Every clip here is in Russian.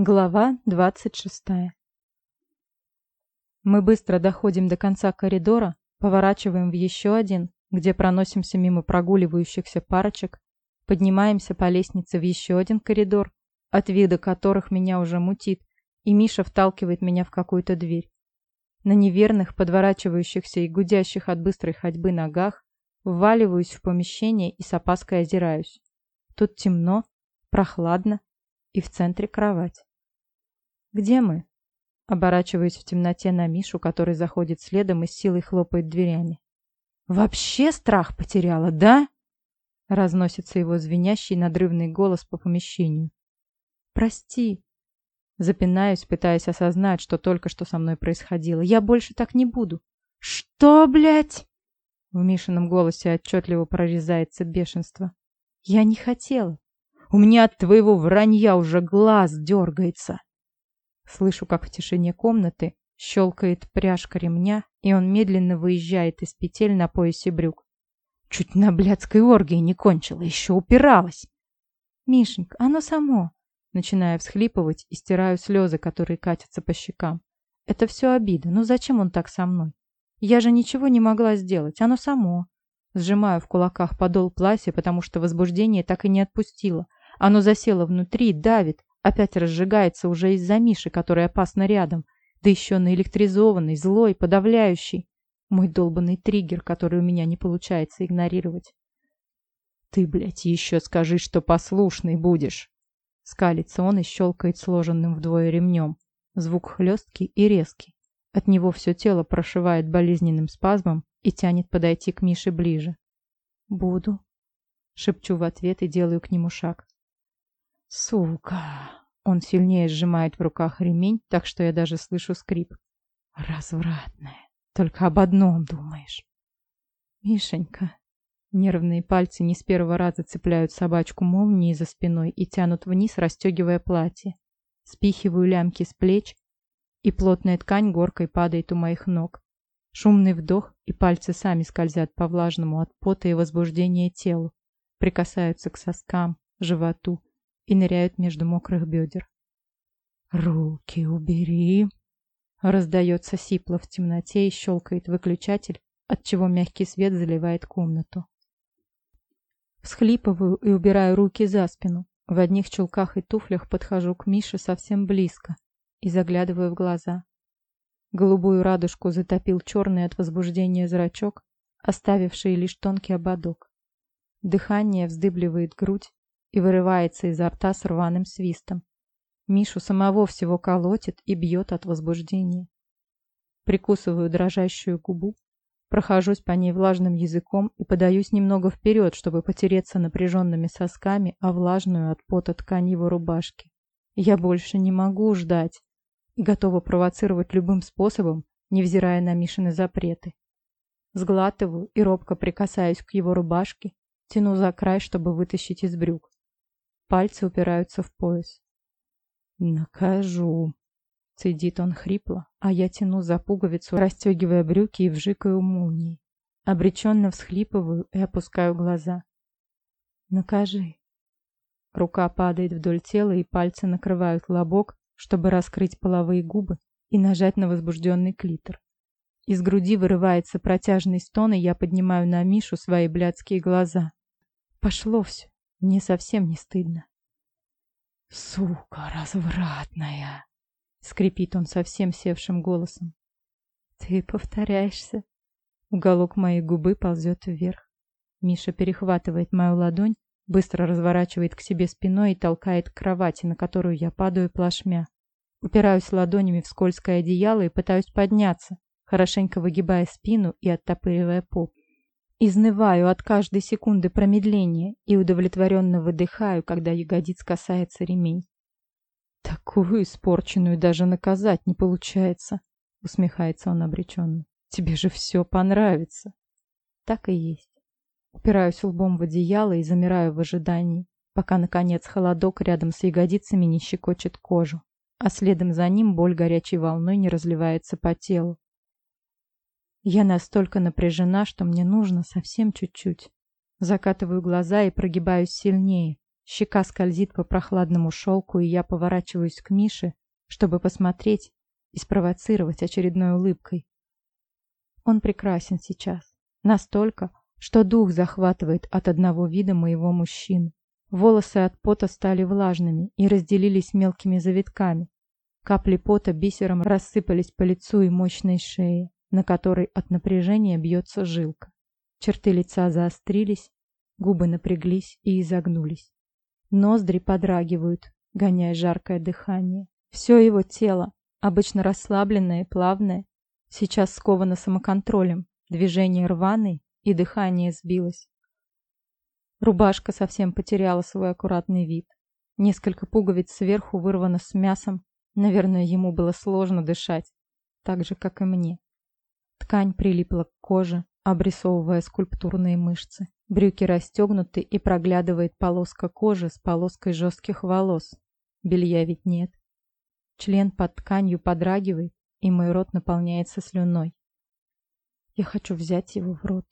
Глава двадцать шестая Мы быстро доходим до конца коридора, поворачиваем в еще один, где проносимся мимо прогуливающихся парочек, поднимаемся по лестнице в еще один коридор, от вида которых меня уже мутит, и Миша вталкивает меня в какую-то дверь. На неверных, подворачивающихся и гудящих от быстрой ходьбы ногах вваливаюсь в помещение и с опаской озираюсь. Тут темно, прохладно и в центре кровать. «Где мы?» Оборачиваюсь в темноте на Мишу, который заходит следом и с силой хлопает дверями. «Вообще страх потеряла, да?» Разносится его звенящий надрывный голос по помещению. «Прости». Запинаюсь, пытаясь осознать, что только что со мной происходило. «Я больше так не буду». «Что, блядь?» В Мишином голосе отчетливо прорезается бешенство. «Я не хотела. У меня от твоего вранья уже глаз дергается». Слышу, как в тишине комнаты щелкает пряжка ремня, и он медленно выезжает из петель на поясе брюк. Чуть на блядской оргии не кончила, еще упиралась. Мишенька, оно само. Начинаю всхлипывать и стираю слезы, которые катятся по щекам. Это все обида. Ну зачем он так со мной? Я же ничего не могла сделать. Оно само. Сжимаю в кулаках подол платья, потому что возбуждение так и не отпустило. Оно засело внутри, давит, опять разжигается уже из-за Миши, который опасно рядом. Да еще наэлектризованный, злой, подавляющий. Мой долбанный триггер, который у меня не получается игнорировать. «Ты, блядь, еще скажи, что послушный будешь!» Скалится он и щелкает сложенным вдвое ремнем. Звук хлесткий и резкий. От него все тело прошивает болезненным спазмом и тянет подойти к Мише ближе. «Буду», — шепчу в ответ и делаю к нему шаг. «Сука!» Он сильнее сжимает в руках ремень, так что я даже слышу скрип. «Развратная! Только об одном думаешь!» «Мишенька!» Нервные пальцы не с первого раза цепляют собачку молнии за спиной и тянут вниз, расстегивая платье. Спихиваю лямки с плеч, и плотная ткань горкой падает у моих ног. Шумный вдох, и пальцы сами скользят по влажному от пота и возбуждения телу, прикасаются к соскам, животу, и ныряют между мокрых бедер. «Руки убери!» Раздается сипло в темноте и щелкает выключатель, отчего мягкий свет заливает комнату. Всхлипываю и убираю руки за спину. В одних чулках и туфлях подхожу к Мише совсем близко и заглядываю в глаза. Голубую радужку затопил черный от возбуждения зрачок, оставивший лишь тонкий ободок. Дыхание вздыбливает грудь, и вырывается изо рта с рваным свистом. Мишу самого всего колотит и бьет от возбуждения. Прикусываю дрожащую губу, прохожусь по ней влажным языком и подаюсь немного вперед, чтобы потереться напряженными сосками о влажную от пота ткань его рубашки. Я больше не могу ждать и готова провоцировать любым способом, невзирая на Мишины запреты. Сглатываю и робко прикасаюсь к его рубашке, тяну за край, чтобы вытащить из брюк. Пальцы упираются в пояс. «Накажу!» Цедит он хрипло, а я тяну за пуговицу, расстегивая брюки и вжикаю молнии. Обреченно всхлипываю и опускаю глаза. «Накажи!» Рука падает вдоль тела, и пальцы накрывают лобок, чтобы раскрыть половые губы и нажать на возбужденный клитор. Из груди вырывается протяжный стон, и я поднимаю на Мишу свои блядские глаза. Пошло все. Мне совсем не стыдно. «Сука развратная!» — скрипит он совсем севшим голосом. «Ты повторяешься?» Уголок моей губы ползет вверх. Миша перехватывает мою ладонь, быстро разворачивает к себе спиной и толкает к кровати, на которую я падаю плашмя. Упираюсь ладонями в скользкое одеяло и пытаюсь подняться, хорошенько выгибая спину и оттопыривая поп. Изнываю от каждой секунды промедления и удовлетворенно выдыхаю, когда ягодиц касается ремень. «Такую испорченную даже наказать не получается», — усмехается он обреченно. «Тебе же все понравится». Так и есть. Упираюсь лбом в одеяло и замираю в ожидании, пока, наконец, холодок рядом с ягодицами не щекочет кожу, а следом за ним боль горячей волной не разливается по телу. Я настолько напряжена, что мне нужно совсем чуть-чуть. Закатываю глаза и прогибаюсь сильнее, Щека скользит по прохладному шелку, и я поворачиваюсь к Мише, чтобы посмотреть и спровоцировать очередной улыбкой. Он прекрасен сейчас. Настолько, что дух захватывает от одного вида моего мужчины. Волосы от пота стали влажными и разделились мелкими завитками. Капли пота бисером рассыпались по лицу и мощной шее, на которой от напряжения бьется жилка. Черты лица заострились, губы напряглись и изогнулись. Ноздри подрагивают, гоняя жаркое дыхание. Все его тело, обычно расслабленное и плавное, сейчас сковано самоконтролем, движения рваные и дыхание сбилось. Рубашка совсем потеряла свой аккуратный вид. Несколько пуговиц сверху вырвано с мясом. Наверное, ему было сложно дышать, так же, как и мне. Ткань прилипла к коже, обрисовывая скульптурные мышцы. Брюки расстегнуты и проглядывает полоска кожи с полоской жестких волос. Белья ведь нет. Член под тканью подрагивает, и мой рот наполняется слюной. Я хочу взять его в рот.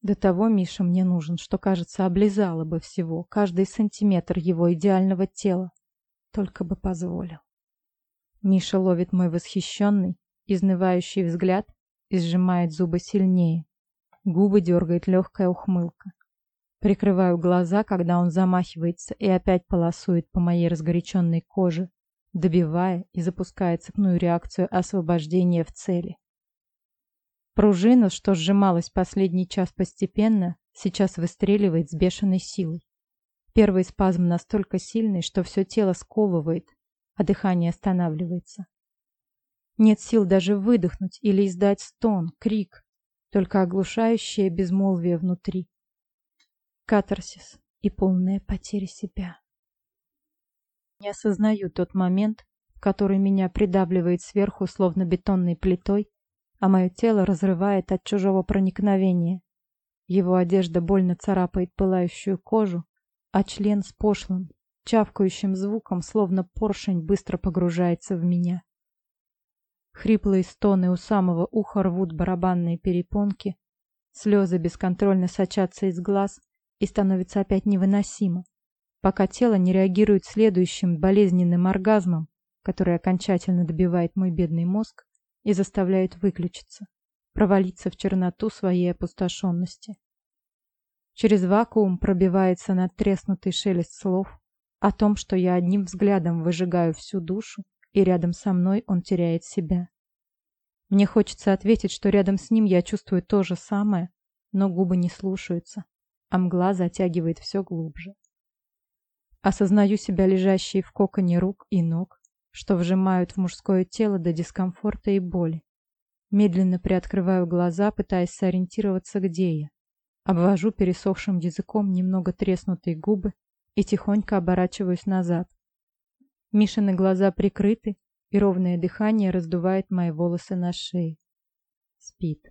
До того Миша мне нужен, что, кажется, облизала бы всего, каждый сантиметр его идеального тела. Только бы позволил. Миша ловит мой восхищенный, изнывающий взгляд и сжимает зубы сильнее. Губы дергает легкая ухмылка. Прикрываю глаза, когда он замахивается и опять полосует по моей разгоряченной коже, добивая и запуская цепную реакцию освобождения в цели. Пружина, что сжималась последний час постепенно, сейчас выстреливает с бешеной силой. Первый спазм настолько сильный, что все тело сковывает, а дыхание останавливается. Нет сил даже выдохнуть или издать стон, крик, только оглушающее безмолвие внутри. Катарсис и полная потеря себя. Не осознаю тот момент, который меня придавливает сверху словно бетонной плитой, а мое тело разрывает от чужого проникновения. Его одежда больно царапает пылающую кожу, а член с пошлым, чавкающим звуком, словно поршень, быстро погружается в меня. Хриплые стоны у самого уха рвут барабанные перепонки, слезы бесконтрольно сочатся из глаз и становится опять невыносимо, пока тело не реагирует следующим болезненным оргазмом, который окончательно добивает мой бедный мозг и заставляет выключиться, провалиться в черноту своей опустошенности. Через вакуум пробивается надтреснутый шелест слов о том, что я одним взглядом выжигаю всю душу, и рядом со мной он теряет себя. Мне хочется ответить, что рядом с ним я чувствую то же самое, но губы не слушаются, а мгла затягивает все глубже. Осознаю себя лежащей в коконе рук и ног, что вжимают в мужское тело до дискомфорта и боли. Медленно приоткрываю глаза, пытаясь сориентироваться, где я. Обвожу пересохшим языком немного треснутые губы и тихонько оборачиваюсь назад. Мишины глаза прикрыты, и ровное дыхание раздувает мои волосы на шее. Спит.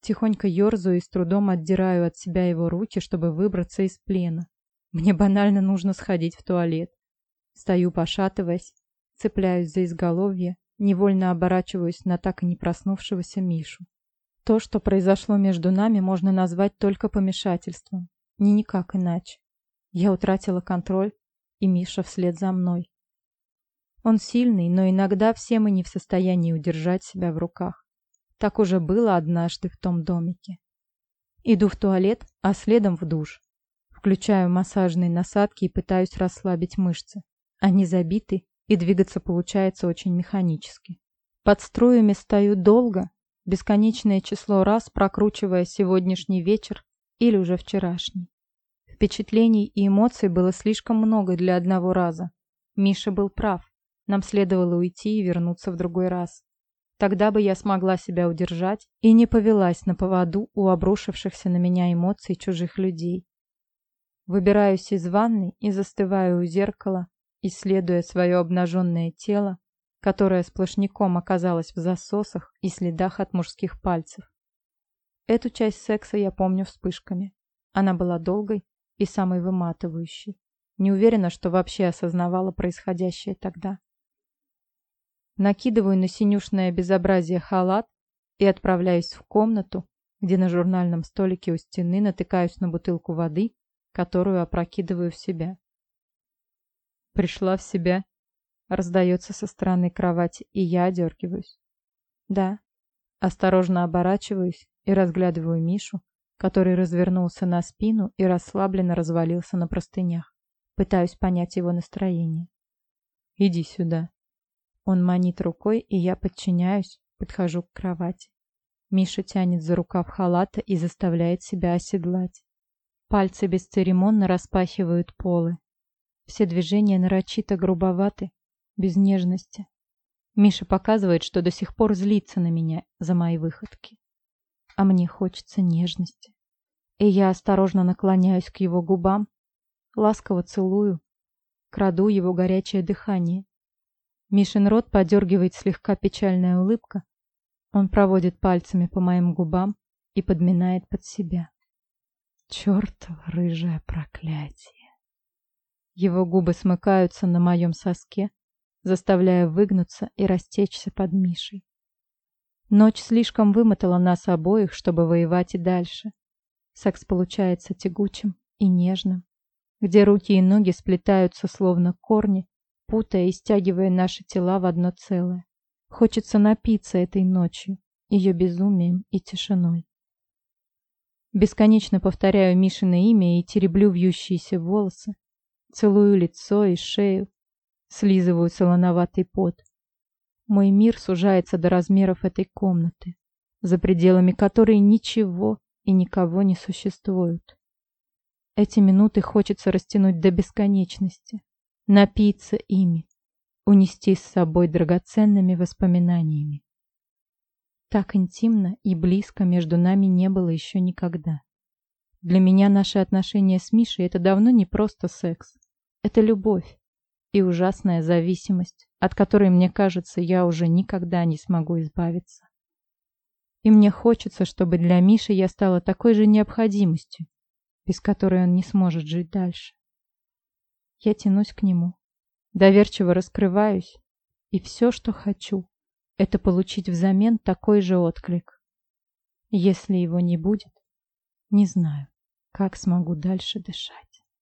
Тихонько ерзаю и с трудом отдираю от себя его руки, чтобы выбраться из плена. Мне банально нужно сходить в туалет. Стою, пошатываясь, цепляюсь за изголовье, невольно оборачиваюсь на так и не проснувшегося Мишу. То, что произошло между нами, можно назвать только помешательством. Не никак иначе. Я утратила контроль, и Миша вслед за мной. Он сильный, но иногда все мы не в состоянии удержать себя в руках. Так уже было однажды в том домике. Иду в туалет, а следом в душ. Включаю массажные насадки и пытаюсь расслабить мышцы. Они забиты, и двигаться получается очень механически. Под струями стою долго, бесконечное число раз прокручивая сегодняшний вечер или уже вчерашний. Впечатлений и эмоций было слишком много для одного раза. Миша был прав. Нам следовало уйти и вернуться в другой раз. Тогда бы я смогла себя удержать и не повелась на поводу у обрушившихся на меня эмоций чужих людей. Выбираюсь из ванны и застываю у зеркала, исследуя свое обнаженное тело, которое сплошняком оказалось в засосах и следах от мужских пальцев. Эту часть секса я помню вспышками. Она была долгой и самой выматывающей. Не уверена, что вообще осознавала происходящее тогда. Накидываю на синюшное безобразие халат и отправляюсь в комнату, где на журнальном столике у стены натыкаюсь на бутылку воды которую опрокидываю в себя. «Пришла в себя?» Раздается со стороны кровати, и я одергиваюсь. «Да». Осторожно оборачиваюсь и разглядываю Мишу, который развернулся на спину и расслабленно развалился на простынях. Пытаюсь понять его настроение. «Иди сюда». Он манит рукой, и я подчиняюсь, подхожу к кровати. Миша тянет за рукав халата и заставляет себя оседлать. Пальцы бесцеремонно распахивают полы. Все движения нарочито грубоваты, без нежности. Миша показывает, что до сих пор злится на меня за мои выходки. А мне хочется нежности. И я осторожно наклоняюсь к его губам, ласково целую, краду его горячее дыхание. Мишин рот подергивает слегка печальная улыбка. Он проводит пальцами по моим губам и подминает под себя. Чёртово рыжее проклятие. Его губы смыкаются на моем соске, заставляя выгнуться и растечься под Мишей. Ночь слишком вымотала нас обоих, чтобы воевать и дальше. Секс получается тягучим и нежным, где руки и ноги сплетаются словно корни, путая и стягивая наши тела в одно целое. Хочется напиться этой ночью, ее безумием и тишиной. Бесконечно повторяю Мишино имя и тереблю вьющиеся волосы, целую лицо и шею, слизываю солоноватый пот. Мой мир сужается до размеров этой комнаты, за пределами которой ничего и никого не существует. Эти минуты хочется растянуть до бесконечности, напиться ими, унести с собой драгоценными воспоминаниями. Так интимно и близко между нами не было еще никогда. Для меня наши отношения с Мишей — это давно не просто секс. Это любовь и ужасная зависимость, от которой, мне кажется, я уже никогда не смогу избавиться. И мне хочется, чтобы для Миши я стала такой же необходимостью, без которой он не сможет жить дальше. Я тянусь к нему, доверчиво раскрываюсь, и все, что хочу, это получить взамен такой же отклик. Если его не будет, не знаю, как смогу дальше дышать.